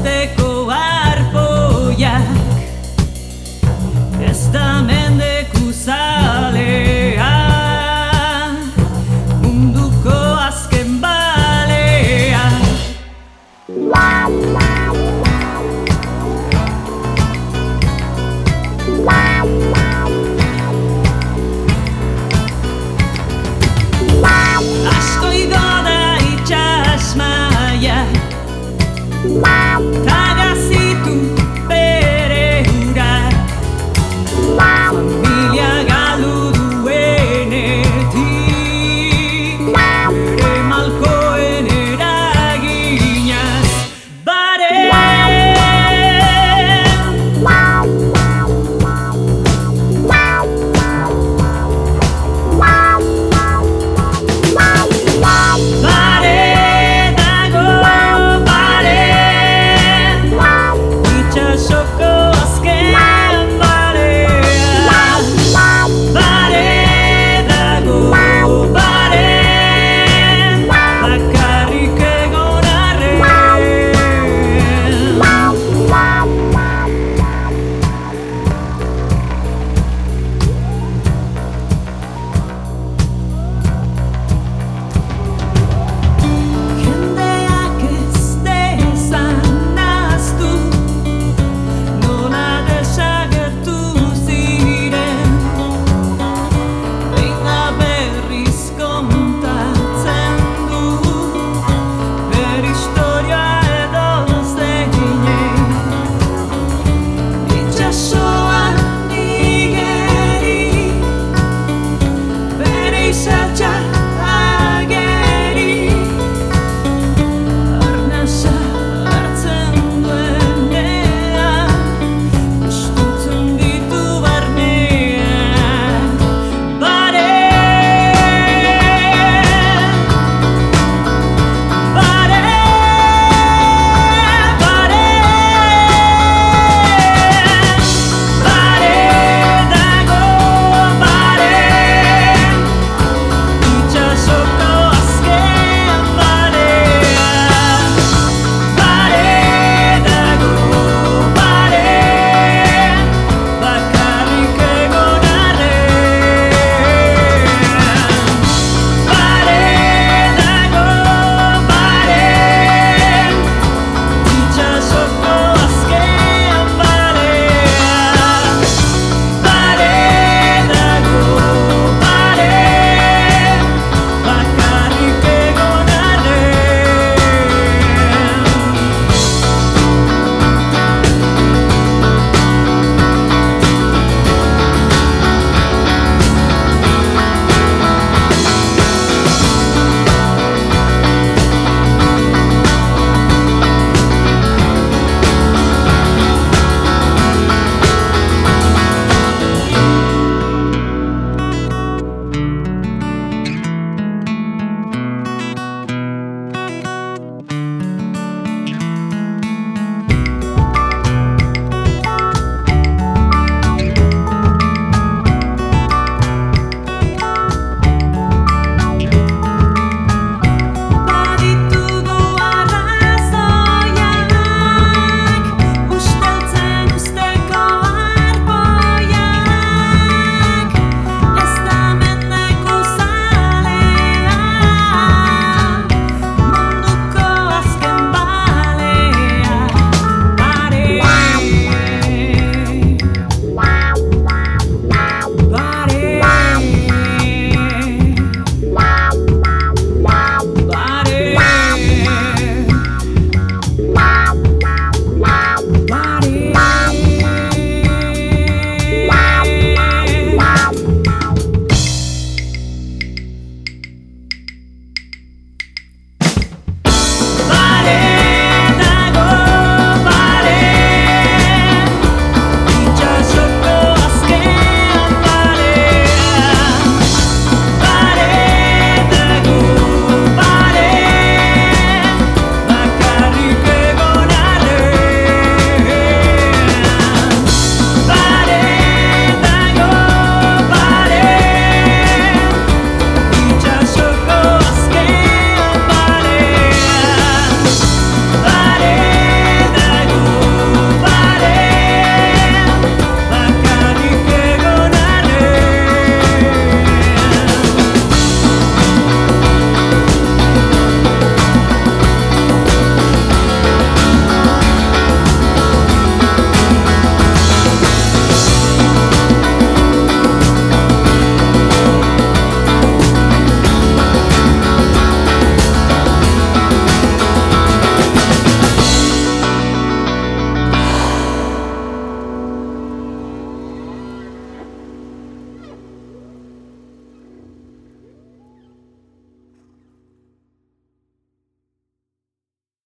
Usteltzen